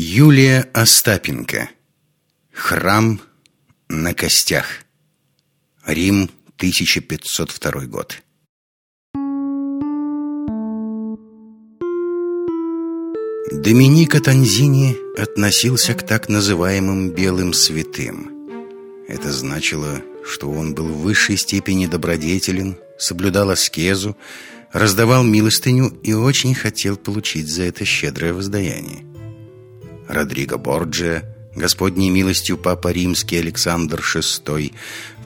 Юлия Остапенко Храм на костях Рим, 1502 год Доминика Танзини относился к так называемым «белым святым». Это значило, что он был в высшей степени добродетелен, соблюдал аскезу, раздавал милостыню и очень хотел получить за это щедрое воздаяние. Родриго Борджиа, Господней милостью Папа Римский Александр VI,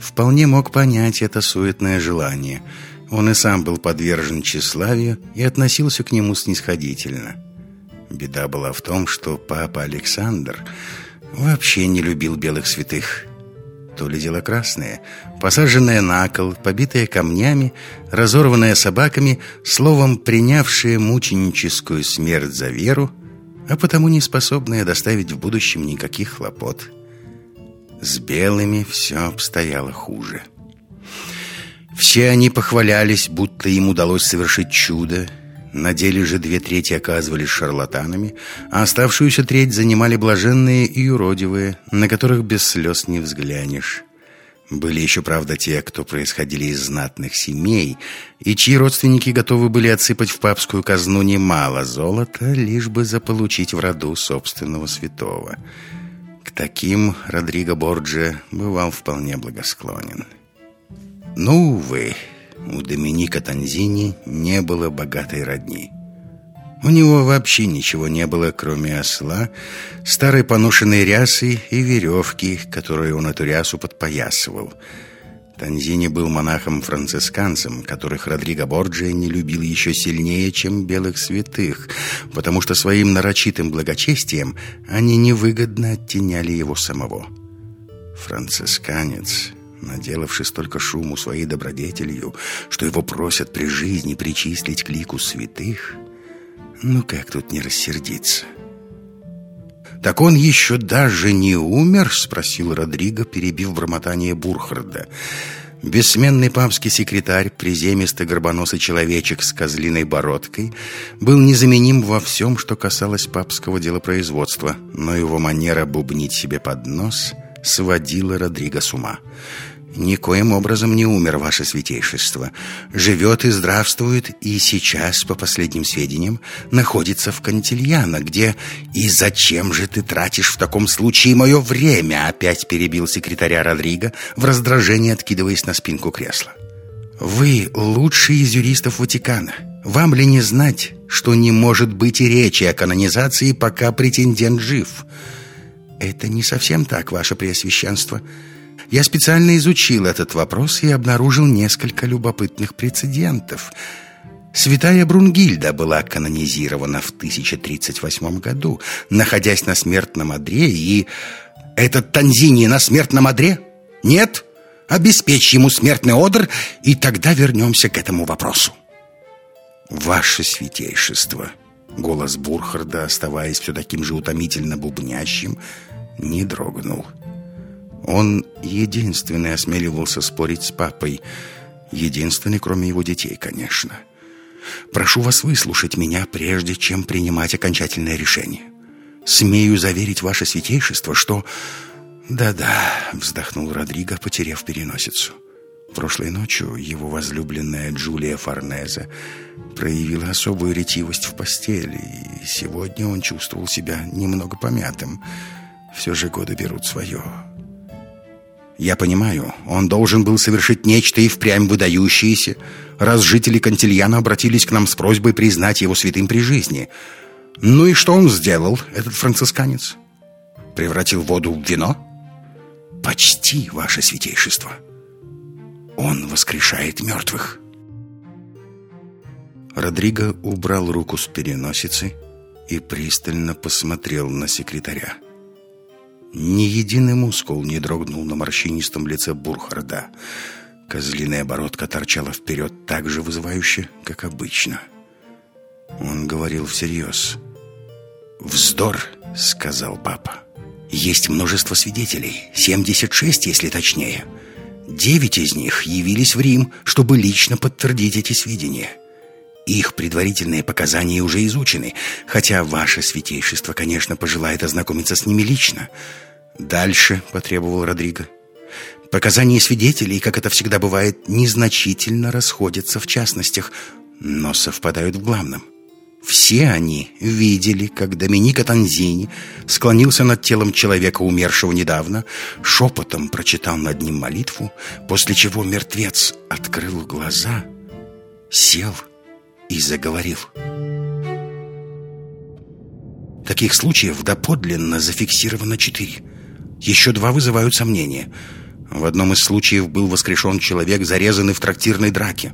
вполне мог понять это суетное желание. Он и сам был подвержен тщеславию и относился к нему снисходительно. Беда была в том, что Папа Александр вообще не любил белых святых. То ли дело красное, посаженное на кол, побитое камнями, разорванное собаками, словом, принявшее мученическую смерть за веру – а потому не способная доставить в будущем никаких хлопот. С белыми все обстояло хуже. Все они похвалялись, будто им удалось совершить чудо. На деле же две трети оказывались шарлатанами, а оставшуюся треть занимали блаженные и юродивые, на которых без слез не взглянешь. Были еще, правда, те, кто происходили из знатных семей, и чьи родственники готовы были отсыпать в папскую казну немало золота, лишь бы заполучить в роду собственного святого. К таким Родриго Борджи бывал вполне благосклонен. Ну, увы, у Доминика Танзини не было богатой родни. У него вообще ничего не было, кроме осла, старой поношенной рясы и веревки, которой он эту рясу подпоясывал. Танзини был монахом-францисканцем, которых Родриго Борджия не любил еще сильнее, чем белых святых, потому что своим нарочитым благочестием они невыгодно оттеняли его самого. Францисканец наделавший столько шуму своей добродетелью, что его просят при жизни причислить к лику святых, ну как тут не рассердиться? «Так он еще даже не умер?» — спросил Родриго, перебив бормотание Бурхарда. Бессменный папский секретарь, приземистый горбоносый человечек с козлиной бородкой, был незаменим во всем, что касалось папского делопроизводства, но его манера бубнить себе под нос сводила Родриго с ума. «Никоим образом не умер, ваше святейшество. Живет и здравствует, и сейчас, по последним сведениям, находится в Кантильяно, где... И зачем же ты тратишь в таком случае мое время?» Опять перебил секретаря Родриго, в раздражении откидываясь на спинку кресла. «Вы лучший из юристов Ватикана. Вам ли не знать, что не может быть и речи о канонизации, пока претендент жив?» «Это не совсем так, ваше преосвященство». Я специально изучил этот вопрос и обнаружил несколько любопытных прецедентов. Святая Брунгильда была канонизирована в 1038 году, находясь на смертном одре, и... Этот Танзини на смертном одре? Нет? Обеспечь ему смертный одр, и тогда вернемся к этому вопросу. Ваше святейшество, голос Бурхарда, оставаясь все таким же утомительно бубнящим, не дрогнул. — он единственный осмеливался спорить с папой. Единственный, кроме его детей, конечно. Прошу вас выслушать меня, прежде чем принимать окончательное решение. Смею заверить ваше святейшество, что... «Да-да», — вздохнул Родриго, потеряв переносицу. Прошлой ночью его возлюбленная Джулия Форнезе проявила особую ретивость в постели, и сегодня он чувствовал себя немного помятым. Все же годы берут свое. Я понимаю, он должен был совершить нечто и впрямь выдающееся, раз жители Кантильяна обратились к нам с просьбой признать его святым при жизни. Ну и что он сделал, этот францисканец? Превратил воду в вино? Почти, ваше святейшество. Он воскрешает мертвых. Родриго убрал руку с переносицы и пристально посмотрел на секретаря. Ни единый мускул не дрогнул на морщинистом лице Бурхарда. Козлиная бородка торчала вперед так же вызывающе, как обычно. Он говорил всерьез. «Вздор», — сказал папа. «Есть множество свидетелей, 76, если точнее. Девять из них явились в Рим, чтобы лично подтвердить эти сведения. Их предварительные показания уже изучены, хотя ваше святейшество, конечно, пожелает ознакомиться с ними лично. Дальше, потребовал Родриго. Показания свидетелей, как это всегда бывает, незначительно расходятся в частностях, но совпадают в главном. Все они видели, как Доминика Танзини склонился над телом человека, умершего недавно, шепотом прочитал над ним молитву, после чего мертвец открыл глаза, сел и заговорил. Таких случаев доподлинно зафиксировано четыре. Еще два вызывают сомнения. В одном из случаев был воскрешен человек, зарезанный в трактирной драке.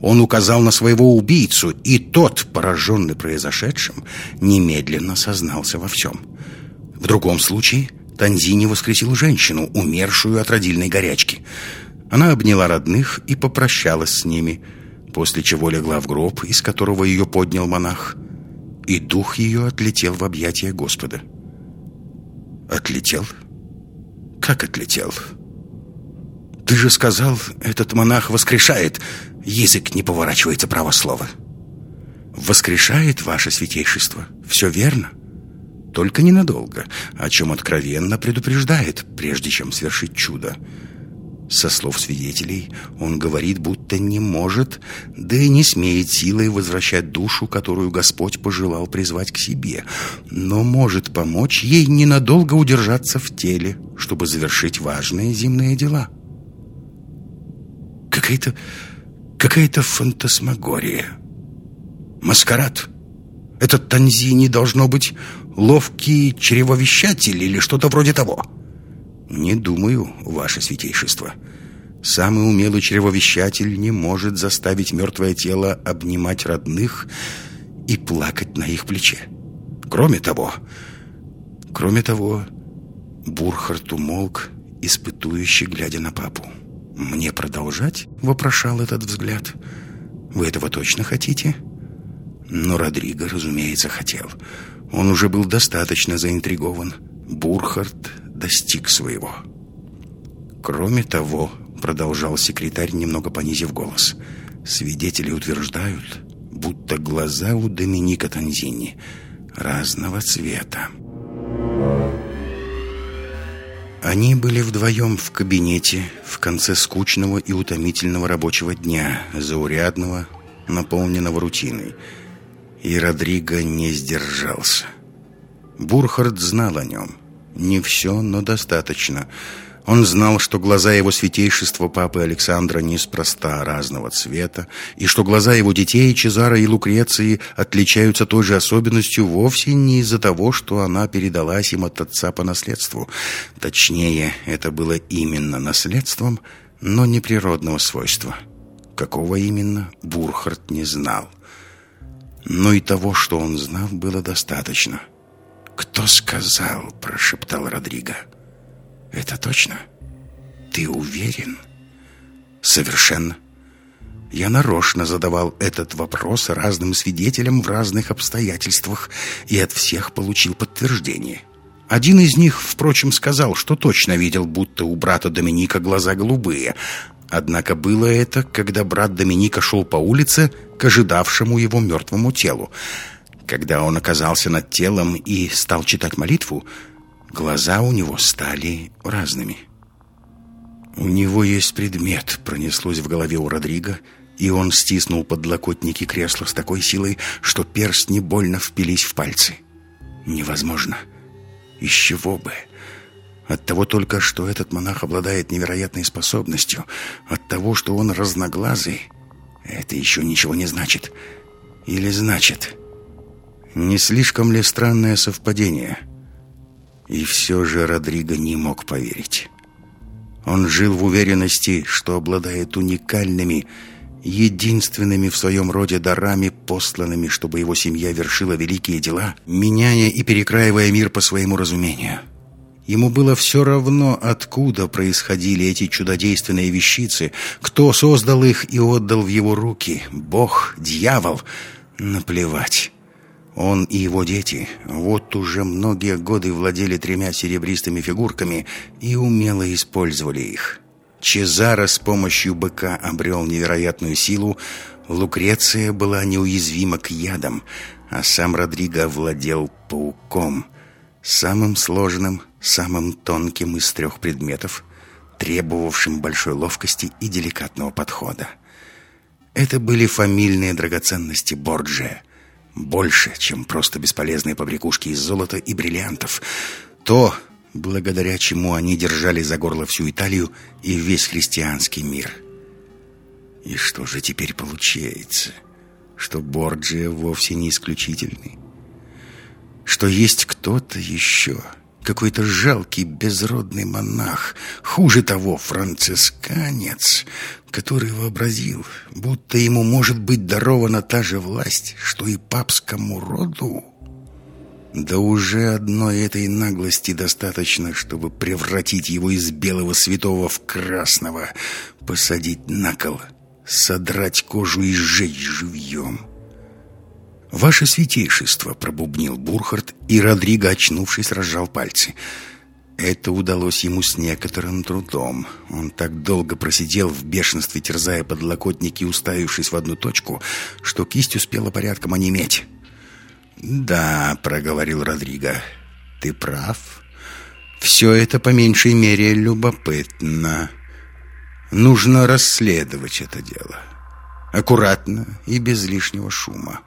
Он указал на своего убийцу, и тот, пораженный произошедшим, немедленно сознался во всем. В другом случае Танзини воскресил женщину, умершую от родильной горячки. Она обняла родных и попрощалась с ними, после чего легла в гроб, из которого ее поднял монах, и дух ее отлетел в объятия Господа. «Отлетел? Как отлетел?» «Ты же сказал, этот монах воскрешает!» Язык не поворачивается право слова. «Воскрешает ваше святейшество. Все верно. Только ненадолго, о чем откровенно предупреждает, прежде чем свершить чудо. Со слов свидетелей, он говорит, будто не может, да и не смеет силой возвращать душу, которую Господь пожелал призвать к себе, но может помочь ей ненадолго удержаться в теле, чтобы завершить важные земные дела. Какая-то какая-то фантасмагория. Маскарад. Этот Танзини должно быть ловкий чревовещатель или что-то вроде того. Не думаю, ваше святейшество. Самый умелый чревовещатель не может заставить мертвое тело обнимать родных и плакать на их плече. Кроме того, кроме того, Бурхард умолк, испытующе глядя на папу. «Мне продолжать?» — вопрошал этот взгляд. «Вы этого точно хотите?» Но Родриго, разумеется, хотел. Он уже был достаточно заинтригован. Бурхард достиг своего. «Кроме того», — продолжал секретарь, немного понизив голос, «свидетели утверждают, будто глаза у Доминика Танзини разного цвета». Они были вдвоем в кабинете в конце скучного и утомительного рабочего дня, заурядного, наполненного рутиной. И Родриго не сдержался. Бурхард знал о нем. Не все, но достаточно – он знал, что глаза его святейшества папы Александра неспроста разного цвета, и что глаза его детей Чезара и Лукреции отличаются той же особенностью вовсе не из-за того, что она передалась им от отца по наследству. Точнее, это было именно наследством, но не природного свойства. Какого именно, Бурхард не знал. Но и того, что он знал, было достаточно. «Кто сказал?» – прошептал Родриго. Это точно? Ты уверен? Совершенно. Я нарочно задавал этот вопрос разным свидетелям в разных обстоятельствах и от всех получил подтверждение. Один из них, впрочем, сказал, что точно видел, будто у брата Доминика глаза голубые. Однако было это, когда брат Доминика шел по улице к ожидавшему его мертвому телу. Когда он оказался над телом и стал читать молитву, Глаза у него стали разными. «У него есть предмет», — пронеслось в голове у Родриго, и он стиснул подлокотники кресла с такой силой, что перстни больно впились в пальцы. «Невозможно. Из чего бы?» От того только, что этот монах обладает невероятной способностью, от того, что он разноглазый, это еще ничего не значит. Или значит? Не слишком ли странное совпадение?» И все же Родриго не мог поверить. Он жил в уверенности, что обладает уникальными, единственными в своем роде дарами, посланными, чтобы его семья вершила великие дела, меняя и перекраивая мир по своему разумению. Ему было все равно, откуда происходили эти чудодейственные вещицы, кто создал их и отдал в его руки, бог, дьявол, наплевать. Он и его дети вот уже многие годы владели тремя серебристыми фигурками и умело использовали их. Чезаро с помощью быка обрел невероятную силу, Лукреция была неуязвима к ядам, а сам Родриго владел пауком, самым сложным, самым тонким из трех предметов, требовавшим большой ловкости и деликатного подхода. Это были фамильные драгоценности Борджия, больше, чем просто бесполезные побрякушки из золота и бриллиантов. То, благодаря чему они держали за горло всю Италию и весь христианский мир. И что же теперь получается? Что Борджия вовсе не исключительный? Что есть кто-то еще? Какой-то жалкий безродный монах, хуже того, францисканец, который вообразил, будто ему может быть дарована та же власть, что и папскому роду? Да уже одной этой наглости достаточно, чтобы превратить его из белого святого в красного, посадить на кол, содрать кожу и сжечь живьем. «Ваше святейшество!» — пробубнил Бурхард, и Родриго, очнувшись, разжал пальцы. Это удалось ему с некоторым трудом. Он так долго просидел в бешенстве, терзая подлокотники уставившись в одну точку, что кисть успела порядком онеметь. «Да», — проговорил Родриго, — «ты прав. Все это по меньшей мере любопытно. Нужно расследовать это дело. Аккуратно и без лишнего шума».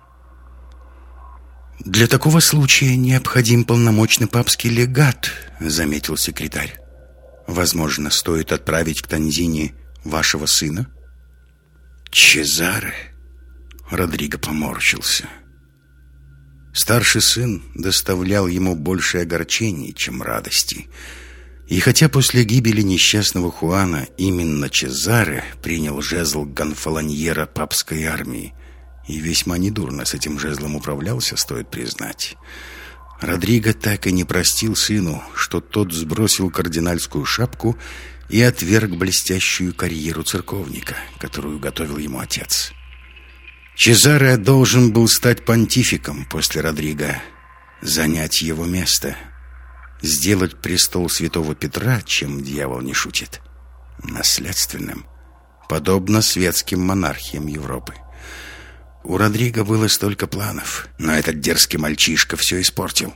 «Для такого случая необходим полномочный папский легат», — заметил секретарь. «Возможно, стоит отправить к Танзине вашего сына?» «Чезаре?» Родриго поморщился. Старший сын доставлял ему больше огорчений, чем радости. И хотя после гибели несчастного Хуана именно Чезаре принял жезл гонфолоньера папской армии, и весьма недурно с этим жезлом управлялся, стоит признать. Родриго так и не простил сыну, что тот сбросил кардинальскую шапку и отверг блестящую карьеру церковника, которую готовил ему отец. Чезаре должен был стать понтификом после Родриго, занять его место, сделать престол святого Петра, чем дьявол не шутит, наследственным, подобно светским монархиям Европы. У Родриго было столько планов, но этот дерзкий мальчишка все испортил.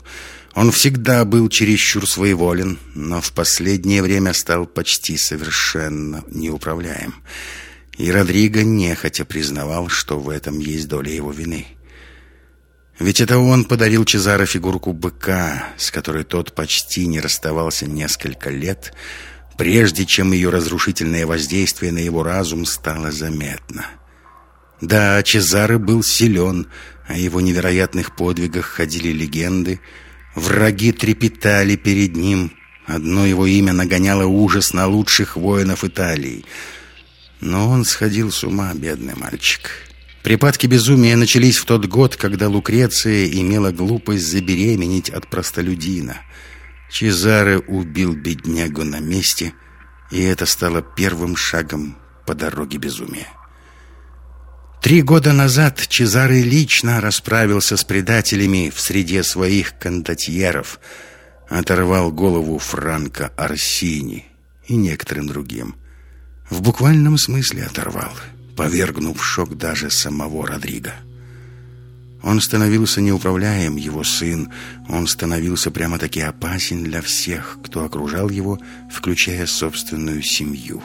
Он всегда был чересчур своеволен, но в последнее время стал почти совершенно неуправляем. И Родриго нехотя признавал, что в этом есть доля его вины. Ведь это он подарил Чезаро фигурку быка, с которой тот почти не расставался несколько лет, прежде чем ее разрушительное воздействие на его разум стало заметно. Да, Чезаро был силен, о его невероятных подвигах ходили легенды, враги трепетали перед ним, одно его имя нагоняло ужас на лучших воинов Италии — но он сходил с ума, бедный мальчик. Припадки безумия начались в тот год, когда Лукреция имела глупость забеременеть от простолюдина. Чезаре убил беднягу на месте, и это стало первым шагом по дороге безумия. Три года назад Чезаре лично расправился с предателями в среде своих кондотьеров, оторвал голову Франко Арсини и некоторым другим – в буквальном смысле оторвал, повергнув в шок даже самого Родриго. Он становился неуправляем, его сын. Он становился прямо-таки опасен для всех, кто окружал его, включая собственную семью.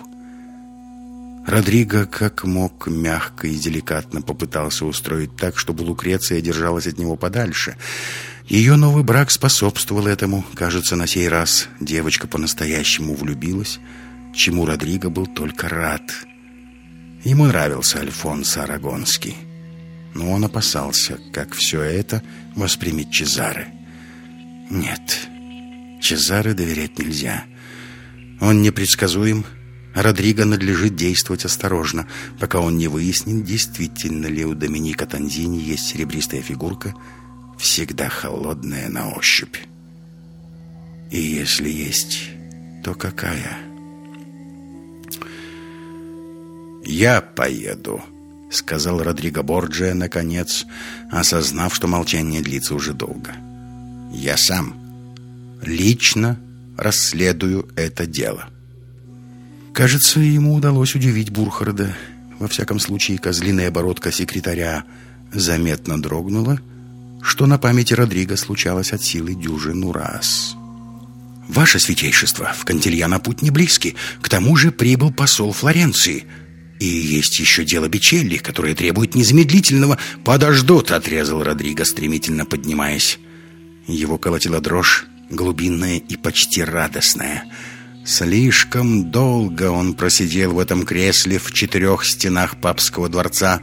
Родриго, как мог, мягко и деликатно попытался устроить так, чтобы Лукреция держалась от него подальше. Ее новый брак способствовал этому. Кажется, на сей раз девочка по-настоящему влюбилась чему Родриго был только рад. Ему нравился Альфонсо Арагонский, но он опасался, как все это воспримет Чезаре. Нет, Чезаре доверять нельзя. Он непредсказуем, Родриго надлежит действовать осторожно, пока он не выяснит, действительно ли у Доминика Танзини есть серебристая фигурка, всегда холодная на ощупь. И если есть, то какая? «Я поеду», — сказал Родриго Борджия, наконец, осознав, что молчание длится уже долго. «Я сам лично расследую это дело». Кажется, ему удалось удивить Бурхарда. во всяком случае козлиная бородка секретаря, заметно дрогнула, что на памяти Родриго случалось от силы дюжину раз. «Ваше святейшество, в Кантильяна путь не близкий, к тому же прибыл посол Флоренции». И есть еще дело Бичелли, которое требует незамедлительного... «Подождут!» — отрезал Родриго, стремительно поднимаясь. Его колотила дрожь, глубинная и почти радостная. Слишком долго он просидел в этом кресле в четырех стенах папского дворца,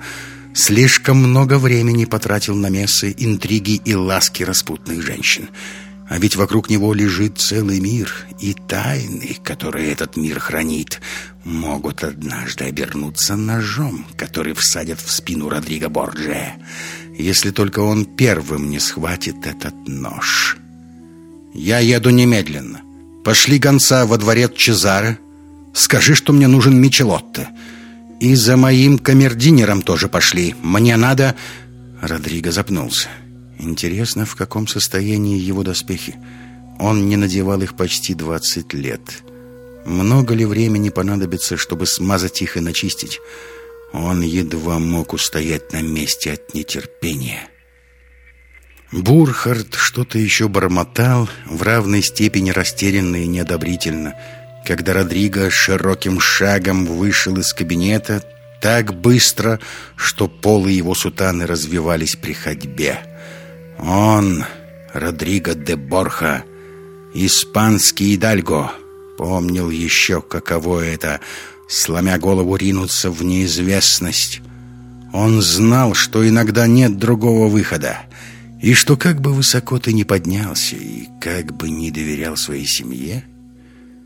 слишком много времени потратил на мессы, интриги и ласки распутных женщин. А ведь вокруг него лежит целый мир, и тайны, которые этот мир хранит, могут однажды обернуться ножом, который всадят в спину Родриго Борджия, если только он первым не схватит этот нож. «Я еду немедленно. Пошли гонца во дворец Чезаре. Скажи, что мне нужен Мичелотто. И за моим камердинером тоже пошли. Мне надо...» Родриго запнулся. Интересно, в каком состоянии его доспехи? Он не надевал их почти 20 лет. Много ли времени понадобится, чтобы смазать их и начистить? Он едва мог устоять на месте от нетерпения. Бурхард что-то еще бормотал, в равной степени растерянно и неодобрительно, когда Родриго широким шагом вышел из кабинета так быстро, что полы его сутаны развивались при ходьбе. Он, Родриго де Борха, испанский идальго, помнил еще, каково это, сломя голову, ринуться в неизвестность. Он знал, что иногда нет другого выхода, и что как бы высоко ты ни поднялся, и как бы не доверял своей семье —